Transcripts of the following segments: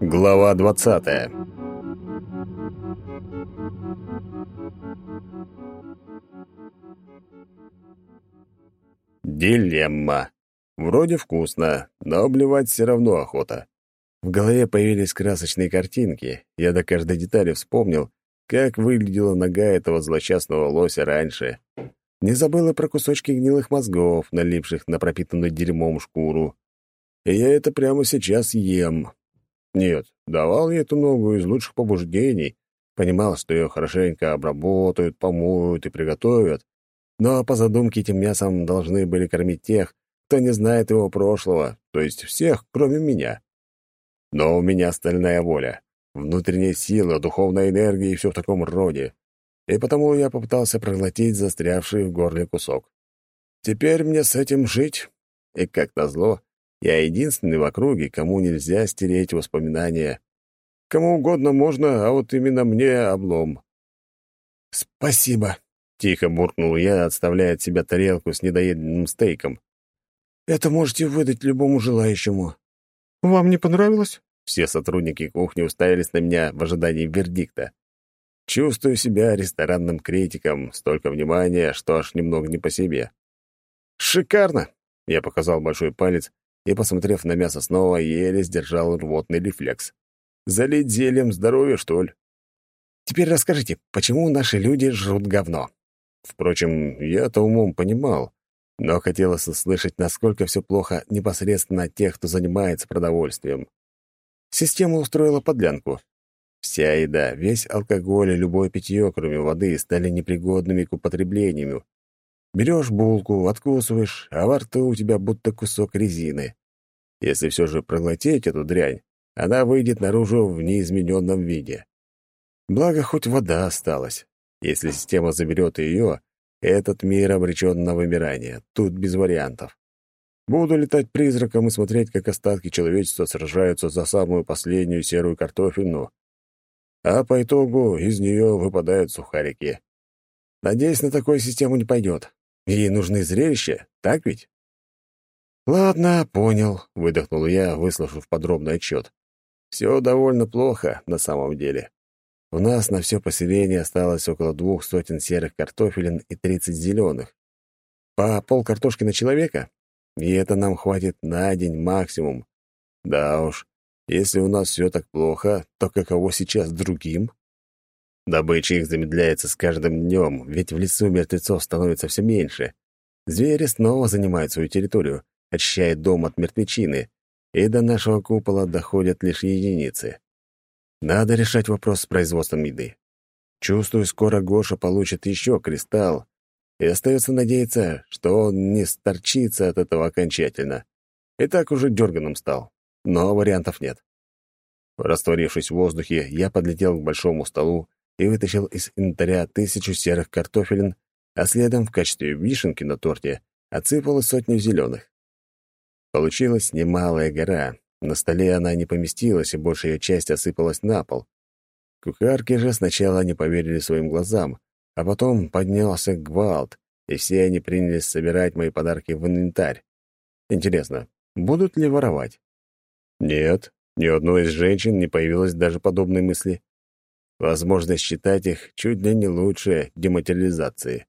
Глава двадцатая Дилемма. Вроде вкусно, но обливать все равно охота. В голове появились красочные картинки. Я до каждой детали вспомнил, как выглядела нога этого злосчастного лося раньше. Не забыл и про кусочки гнилых мозгов, налипших на пропитанную дерьмом шкуру. И я это прямо сейчас ем. Нет, давал я эту ногу из лучших побуждений, понимал, что ее хорошенько обработают, помоют и приготовят, но по задумке этим мясом должны были кормить тех, кто не знает его прошлого, то есть всех, кроме меня. Но у меня стальная воля, внутренняя сила, духовная энергия и все в таком роде. И потому я попытался проглотить застрявший в горле кусок. Теперь мне с этим жить. И, как назло, я единственный в округе, кому нельзя стереть воспоминания. Кому угодно можно, а вот именно мне облом. «Спасибо», — тихо буркнул я, отставляя от себя тарелку с недоеденным стейком. «Это можете выдать любому желающему. «Вам не понравилось?» Все сотрудники кухни уставились на меня в ожидании вердикта. Чувствую себя ресторанным критиком, столько внимания, что аж немного не по себе. «Шикарно!» — я показал большой палец и, посмотрев на мясо снова, еле сдержал рвотный рефлекс. «Залить зельем здоровье, что ли?» «Теперь расскажите, почему наши люди жрут говно?» Впрочем, я-то умом понимал, но хотелось услышать, насколько все плохо непосредственно от тех, кто занимается продовольствием. Система устроила подлянку. Вся еда, весь алкоголь и любое питье, кроме воды, стали непригодными к употреблению. Берешь булку, откусываешь, а во рту у тебя будто кусок резины. Если все же проглотить эту дрянь, она выйдет наружу в неизмененном виде. Благо, хоть вода осталась. Если система заберет ее, этот мир обречен на вымирание. Тут без вариантов. Буду летать призраком и смотреть, как остатки человечества сражаются за самую последнюю серую картофельну. А по итогу из нее выпадают сухарики. Надеюсь, на такую систему не пойдет. Ей нужны зрелища, так ведь? «Ладно, понял», — выдохнул я, выслушав подробный отчет. «Все довольно плохо на самом деле. У нас на все поселение осталось около двух сотен серых картофелин и тридцать зеленых. По пол картошки на человека? И это нам хватит на день максимум. Да уж, если у нас все так плохо, то каково сейчас другим? Добыча их замедляется с каждым днем, ведь в лесу мертвецов становится все меньше. Звери снова занимают свою территорию, очищая дом от мертвечины, и до нашего купола доходят лишь единицы. Надо решать вопрос с производством еды. Чувствую, скоро Гоша получит еще кристалл, и остается надеяться, что он не сторчится от этого окончательно. И так уже дерганым стал, но вариантов нет. Растворившись в воздухе, я подлетел к большому столу и вытащил из инвентаря тысячу серых картофелин, а следом в качестве вишенки на торте отсыпал и сотню зеленых. Получилась немалая гора, на столе она не поместилась, и большая часть осыпалась на пол. Кухарки же сначала не поверили своим глазам, а потом поднялся гвалт, и все они принялись собирать мои подарки в инвентарь. Интересно, будут ли воровать? Нет, ни одной из женщин не появилось даже подобной мысли. Возможность считать их чуть ли не лучше дематериализации.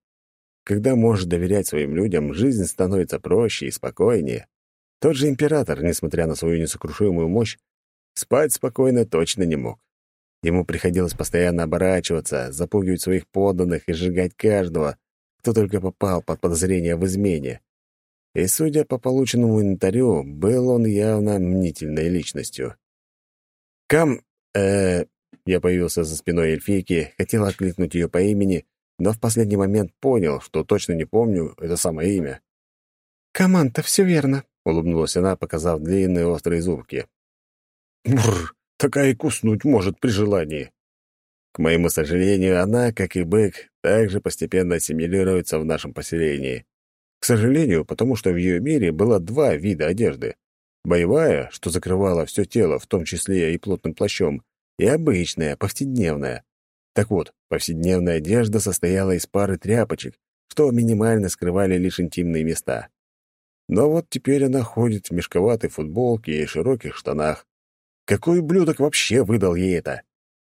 Когда можешь доверять своим людям, жизнь становится проще и спокойнее. Тот же император, несмотря на свою несокрушимую мощь, спать спокойно точно не мог. Ему приходилось постоянно оборачиваться, запугивать своих подданных и сжигать каждого, кто только попал под подозрение в измене. И, судя по полученному инвентарю, был он явно мнительной личностью. «Кам...» э Я появился за спиной эльфийки, хотел окликнуть ее по имени, но в последний момент понял, что точно не помню это самое имя. «Команда, все верно», — улыбнулась она, показав длинные острые зубки. «Бррр, такая и куснуть может при желании». К моему сожалению, она, как и бык, также постепенно ассимилируется в нашем поселении. К сожалению, потому что в ее мире было два вида одежды. Боевая, что закрывала все тело, в том числе и плотным плащом, и обычная, повседневная. Так вот, повседневная одежда состояла из пары тряпочек, что минимально скрывали лишь интимные места. Но вот теперь она ходит в мешковатой футболке и широких штанах. Какой ублюдок вообще выдал ей это?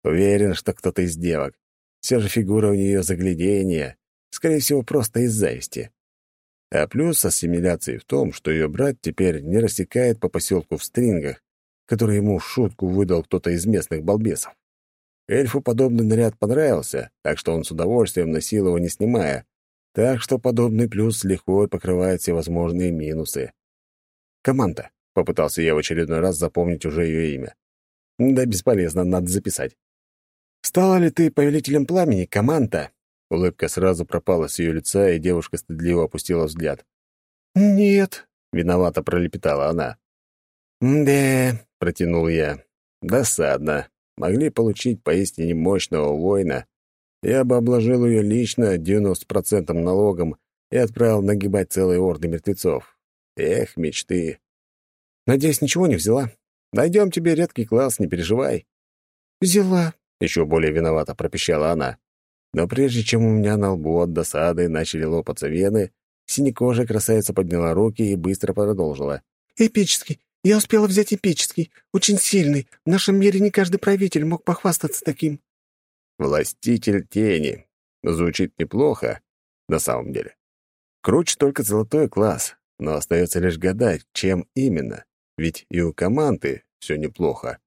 Уверен, что кто-то из девок. Все же фигура у нее загляденье. Скорее всего, просто из зависти. А плюс ассимиляции в том, что ее брат теперь не рассекает по поселку в стрингах, который ему в шутку выдал кто-то из местных балбесов. Эльфу подобный наряд понравился, так что он с удовольствием носил его, не снимая. Так что подобный плюс легко покрывает все возможные минусы. «Команда», — попытался я в очередной раз запомнить уже ее имя. «Да бесполезно, надо записать». «Стала ли ты повелителем пламени, Команда?» Улыбка сразу пропала с ее лица, и девушка стыдливо опустила взгляд. «Нет», — виновато пролепетала она. «Да», — протянул я. «Досадно. Могли получить поистине мощного воина. Я бы обложил ее лично 90% налогом и отправил нагибать целые орды мертвецов. Эх, мечты. Надеюсь, ничего не взяла? Найдем тебе редкий класс, не переживай». «Взяла», — еще более виновато пропищала она. Но прежде чем у меня на лбу от досады начали лопаться вены, синекожая красавица подняла руки и быстро продолжила. «Эпический. Я успела взять эпический. Очень сильный. В нашем мире не каждый правитель мог похвастаться таким». «Властитель тени». Звучит неплохо, на самом деле. Круче только золотой класс, но остается лишь гадать, чем именно. Ведь и у команды все неплохо.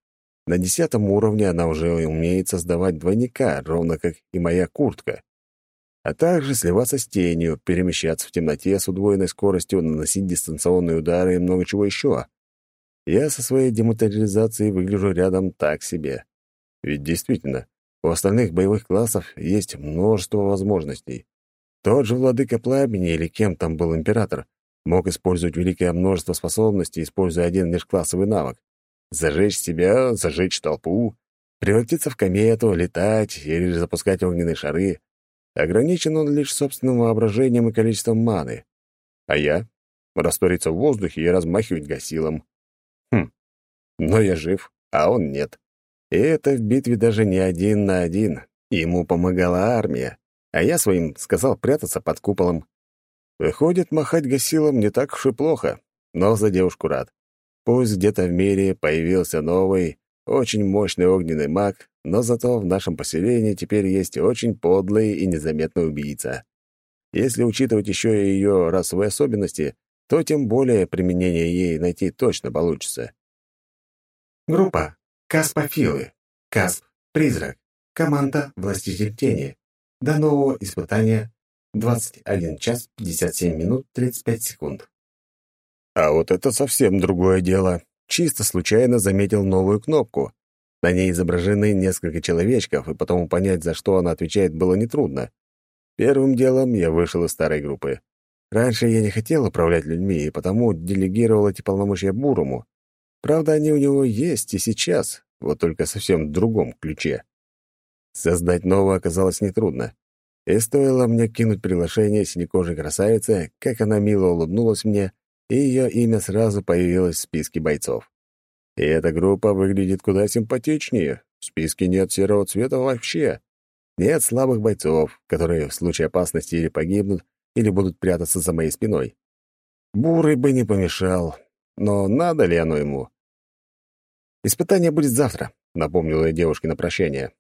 На десятом уровне она уже умеет создавать двойника, ровно как и моя куртка. А также сливаться с тенью, перемещаться в темноте с удвоенной скоростью, наносить дистанционные удары и много чего еще. Я со своей дематериализацией выгляжу рядом так себе. Ведь действительно, у остальных боевых классов есть множество возможностей. Тот же владыка пламени или кем там был император мог использовать великое множество способностей, используя один лишь навык. Зажечь себя, зажечь толпу, превратиться в комету, летать или запускать огненные шары. Ограничен он лишь собственным воображением и количеством маны. А я? Раствориться в воздухе и размахивать гасилом. Хм, но я жив, а он нет. И это в битве даже не один на один. Ему помогала армия, а я своим сказал прятаться под куполом. Выходит, махать гасилом не так уж и плохо, но за девушку рад. Пусть где-то в мире появился новый, очень мощный огненный маг, но зато в нашем поселении теперь есть очень подлый и незаметный убийца. Если учитывать еще и ее расовые особенности, то тем более применение ей найти точно получится. Группа. Каспофилы. Касп. Призрак. Команда «Властитель тени». До нового испытания 21 час 57 минут 35 секунд. А вот это совсем другое дело. Чисто случайно заметил новую кнопку. На ней изображены несколько человечков, и потому понять, за что она отвечает, было нетрудно. Первым делом я вышел из старой группы. Раньше я не хотел управлять людьми, и потому делегировал эти полномочия Бурому. Правда, они у него есть и сейчас, вот только совсем другом ключе. Создать новое оказалось нетрудно. И стоило мне кинуть приглашение синекожей красавицы, как она мило улыбнулась мне и ее имя сразу появилось в списке бойцов. И эта группа выглядит куда симпатичнее. В списке нет серого цвета вообще. Нет слабых бойцов, которые в случае опасности или погибнут, или будут прятаться за моей спиной. Бурый бы не помешал, но надо ли оно ему? «Испытание будет завтра», — напомнила я девушке на прощание.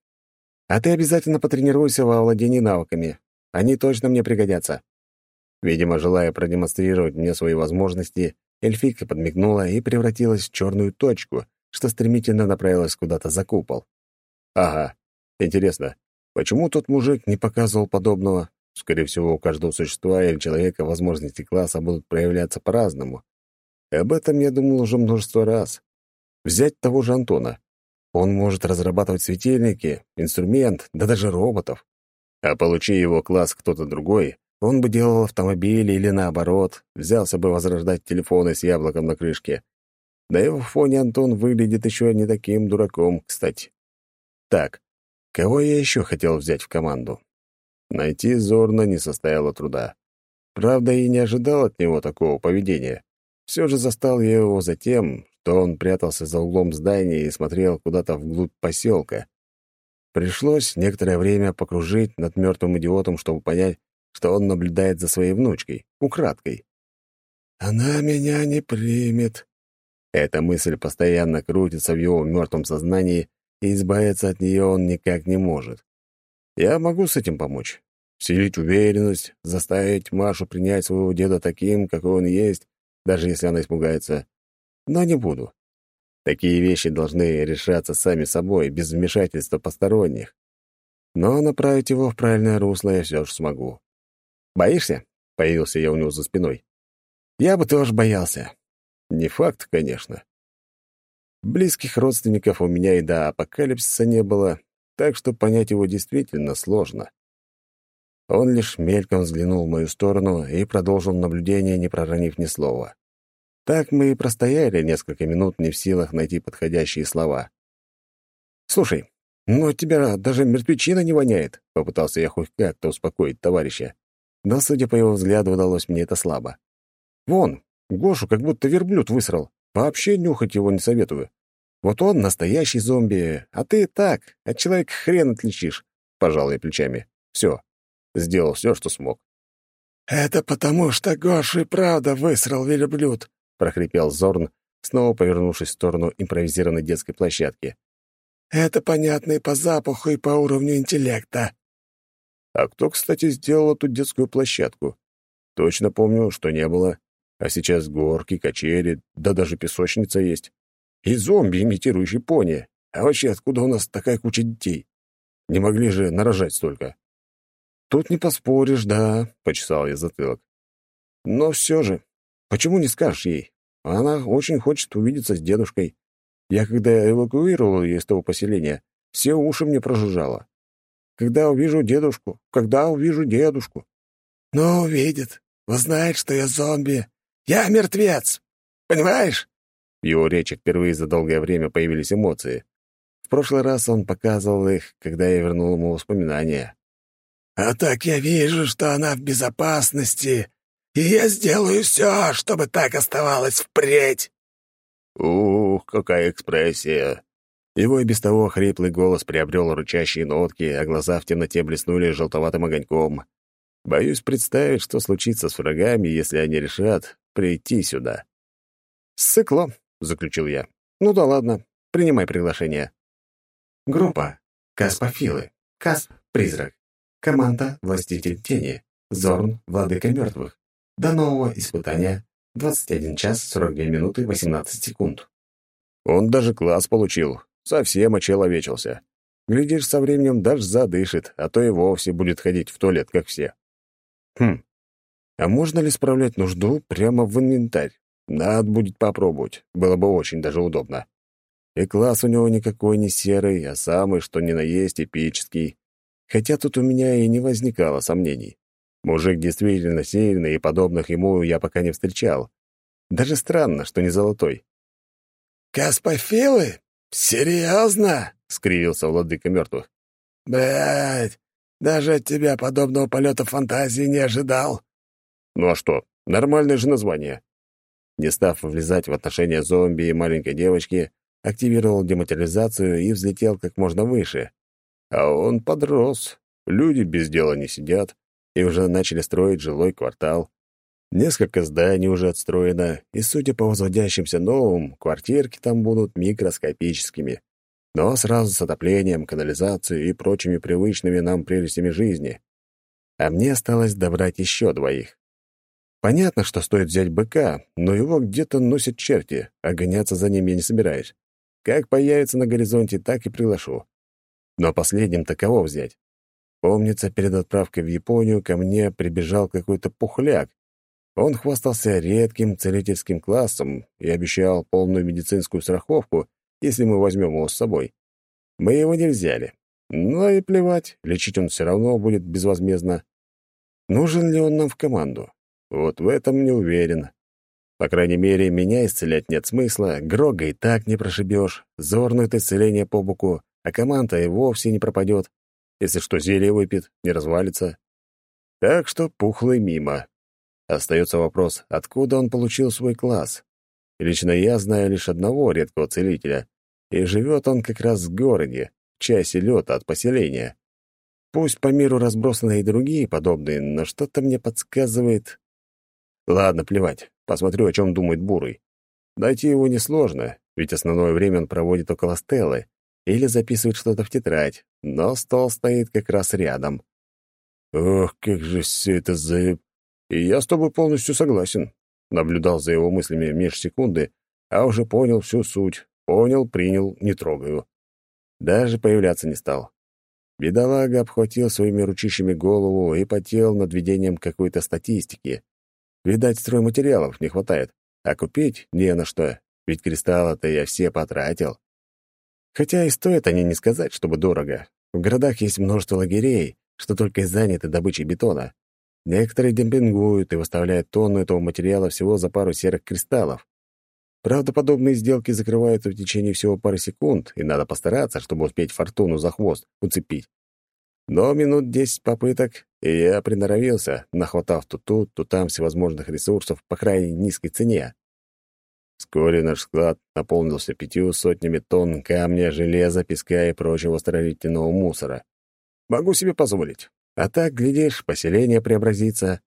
«А ты обязательно потренируйся во владении навыками. Они точно мне пригодятся». Видимо, желая продемонстрировать мне свои возможности, эльфийка подмигнула и превратилась в черную точку, что стремительно направилась куда-то за купол. Ага, интересно, почему тот мужик не показывал подобного? Скорее всего, у каждого существа или человека возможности класса будут проявляться по-разному. Об этом я думал уже множество раз. Взять того же Антона. Он может разрабатывать светильники, инструмент, да даже роботов. А получи его класс кто-то другой, он бы делал автомобили или наоборот, взялся бы возрождать телефоны с яблоком на крышке. На его фоне Антон выглядит еще не таким дураком, кстати. Так, кого я еще хотел взять в команду? Найти Зорна не составило труда. Правда, и не ожидал от него такого поведения. Все же застал я его за тем, что он прятался за углом здания и смотрел куда-то вглубь поселка. Пришлось некоторое время покружить над мертвым идиотом, чтобы понять, что он наблюдает за своей внучкой, украдкой. она меня не примет». Эта мысль постоянно крутится в его мертвом сознании, и избавиться от нее он никак не может. Я могу с этим помочь. Вселить уверенность, заставить Машу принять своего деда таким, какой он есть, даже если она испугается. Но не буду. Такие вещи должны решаться сами собой, без вмешательства посторонних. Но направить его в правильное русло я все же смогу. «Боишься?» — появился я у него за спиной. «Я бы тоже боялся. Не факт, конечно. Близких родственников у меня и до апокалипсиса не было, так что понять его действительно сложно. Он лишь мельком взглянул в мою сторону и продолжил наблюдение, не проронив ни слова. Так мы и простояли несколько минут, не в силах найти подходящие слова. «Слушай, ну от тебя даже мертвечина не воняет», — попытался я хоть как-то успокоить товарища. Но, судя по его взгляду, удалось мне это слабо. «Вон, Гошу как будто верблюд высрал. Вообще нюхать его не советую. Вот он настоящий зомби, а ты так, от человека хрен отличишь», — пожал я плечами. «Все, Сделал все, что смог. «Это потому, что Гоша и правда высрал верблюд», — прохрипел Зорн, снова повернувшись в сторону импровизированной детской площадки. «Это понятно и по запаху, и по уровню интеллекта». А кто, кстати, сделал эту детскую площадку? Точно помню, что не было. А сейчас горки, качели, да даже песочница есть. И зомби, имитирующий пони. А вообще, откуда у нас такая куча детей? Не могли же нарожать столько. «Тут не поспоришь, да», — почесал я затылок. «Но все же, почему не скажешь ей? Она очень хочет увидеться с дедушкой. Я, когда эвакуировал ее из того поселения, все уши мне прожужжало. Когда увижу дедушку, когда увижу дедушку». «Ну, увидит, узнает, что я зомби. Я мертвец, понимаешь?» В его речи впервые за долгое время появились эмоции. В прошлый раз он показывал их, когда я вернул ему воспоминания. А так я вижу, что она в безопасности, и я сделаю все, чтобы так оставалось впредь». «Ух, какая экспрессия!» Его и без того хриплый голос приобрел рычащие нотки, а глаза в темноте блеснули желтоватым огоньком. Боюсь представить, что случится с врагами, если они решат прийти сюда. «Сыкло», — заключил я. «Ну да ладно, принимай приглашение». Группа. Каспофилы. Касп — призрак. Команда «Властитель тени». Зорн, владыка мертвых. До нового испытания 21 час 42 минуты 18 секунд. Он даже класс получил. Совсем очеловечился. Глядишь, со временем даже задышит, а то и вовсе будет ходить в туалет, как все. Хм. А можно ли справлять нужду прямо в инвентарь? Надо будет попробовать. Было бы очень даже удобно. И класс у него никакой не серый, а самый, что ни на есть, эпический. Хотя тут у меня и не возникало сомнений. Мужик действительно сильный, и подобных ему я пока не встречал. Даже странно, что не золотой. «Каспофилы? Серьезно?» — скривился владыка мертвых. «Блядь, даже от тебя подобного полета фантазии не ожидал». «Ну а что, нормальное же название». Не став влезать в отношения зомби и маленькой девочки, активировал дематериализацию и взлетел как можно выше. А он подрос. Люди без дела не сидят и уже начали строить жилой квартал. Несколько зданий уже отстроено, и, судя по возводящимся новым, квартирки там будут микроскопическими, но сразу с отоплением, канализацией и прочими привычными нам прелестями жизни. А мне осталось добрать еще двоих. Понятно, что стоит взять быка, но его где-то носят черти, а гоняться за ним я не собираюсь. Как появится на горизонте, так и приглашу. Но последним-то кого взять? Помнится, перед отправкой в Японию ко мне прибежал какой-то пухляк. Он хвастался редким целительским классом и обещал полную медицинскую страховку, если мы возьмем его с собой. Мы его не взяли. Ну и плевать, лечить он все равно будет безвозмездно. Нужен ли он нам в команду? Вот в этом не уверен. По крайней мере, меня исцелять нет смысла, Грога и так не прошибешь, зорнует исцеление по боку, а команда и вовсе не пропадет. Если что, зелье выпьет, не развалится. Так что пухлый мимо. Остается вопрос, откуда он получил свой класс. Лично я знаю лишь одного редкого целителя, и живет он как раз в городе, в часе лета от поселения. Пусть по миру разбросаны и другие подобные, но что-то мне подсказывает... Ладно, плевать. посмотрю, о чем думает Бурый. Найти его несложно, ведь основное время он проводит около Стеллы или записывает что-то в тетрадь, но стол стоит как раз рядом. «Ох, как же все это за...» «И я с тобой полностью согласен», — наблюдал за его мыслями меж секунды, а уже понял всю суть. Понял, принял, не трогаю. Даже появляться не стал. Бедолага обхватил своими ручищами голову и потел над ведением какой-то статистики. Видать, стройматериалов не хватает, а купить не на что, ведь кристаллы-то я все потратил. Хотя и стоят они не сказать, чтобы дорого. В городах есть множество лагерей, что только и заняты добычей бетона. Некоторые демпингуют и выставляют тонну этого материала всего за пару серых кристаллов. Правда, подобные сделки закрываются в течение всего пары секунд, и надо постараться, чтобы успеть фортуну за хвост уцепить. Но минут десять попыток, и я приноровился, нахватав то тут, то там всевозможных ресурсов по крайне низкой цене. Вскоре наш склад наполнился пятью сотнями тонн камня, железа, песка и прочего строительного мусора. Могу себе позволить. А так, глядишь, поселение преобразится.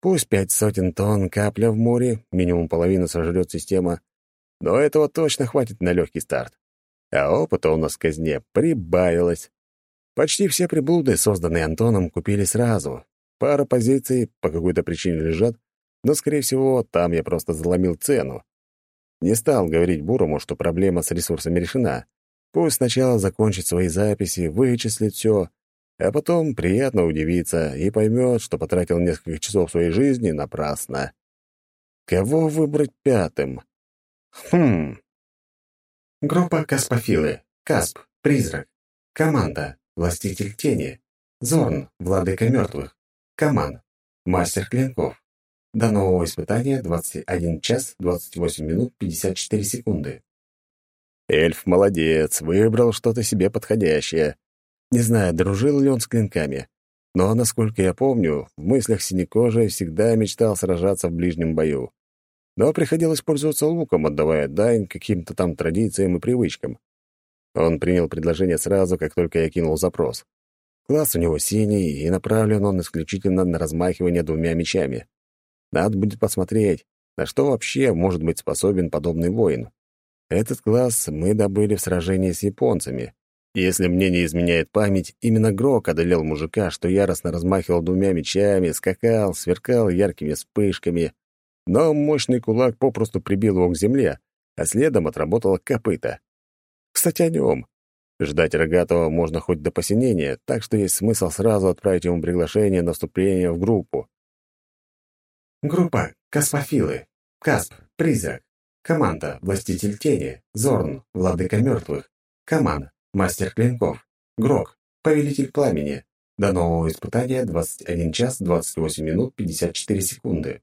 Пусть пять сотен тонн капля в море, минимум половину сожрет система, но этого точно хватит на легкий старт. А опыта у нас в казне прибавилось. Почти все приблуды, созданные Антоном, купили сразу. Пара позиций по какой-то причине лежат, но, скорее всего, там я просто заломил цену. Не стал говорить Бурому, что проблема с ресурсами решена. Пусть сначала закончит свои записи, вычислит все, а потом приятно удивится и поймет, что потратил несколько часов своей жизни напрасно. Кого выбрать пятым? Хм. Группа Каспофилы. Касп. Призрак. Команда. Властитель тени. Зорн. Владыка мертвых. Каман. Мастер клинков. До нового испытания 21 час 28 минут 54 секунды. Эльф молодец, выбрал что-то себе подходящее. Не знаю, дружил ли он с клинками, но, насколько я помню, в мыслях синекожий всегда мечтал сражаться в ближнем бою. Но приходилось пользоваться луком, отдавая дань каким-то там традициям и привычкам. Он принял предложение сразу, как только я кинул запрос. Класс у него синий, и направлен он исключительно на размахивание двумя мечами. Надо будет посмотреть, на что вообще может быть способен подобный воин. Этот класс мы добыли в сражении с японцами. Если мне не изменяет память, именно Грок одолел мужика, что яростно размахивал двумя мечами, скакал, сверкал яркими вспышками. Но мощный кулак попросту прибил его к земле, а следом отработала копыта. Кстати, о нем. Ждать Рогатого можно хоть до посинения, так что есть смысл сразу отправить ему приглашение на вступление в группу. Группа Каспофилы. Касп. Призрак. Команда. Властитель тени. Зорн. Владыка мертвых. Коман. Мастер клинков. Грок. Повелитель пламени. До нового испытания 21 час 28 минут 54 секунды.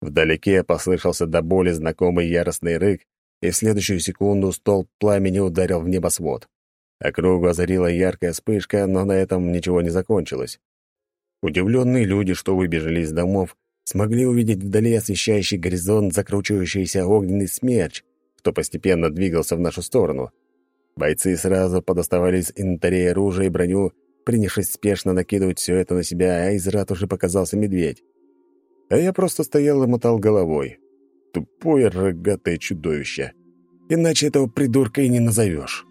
Вдалеке послышался до боли знакомый яростный рык, и в следующую секунду столб пламени ударил в небосвод. Округу озарила яркая вспышка, но на этом ничего не закончилось. Удивленные люди, что выбежали из домов, смогли увидеть вдали освещающий горизонт закручивающийся огненный смерч, что постепенно двигался в нашу сторону. Бойцы сразу подоставали из инвентаря оружие и броню, принявшись спешно накидывать все это на себя, а из рад уже показался медведь. А я просто стоял и мотал головой. Тупое рогатое чудовище. Иначе этого придурка и не назовешь.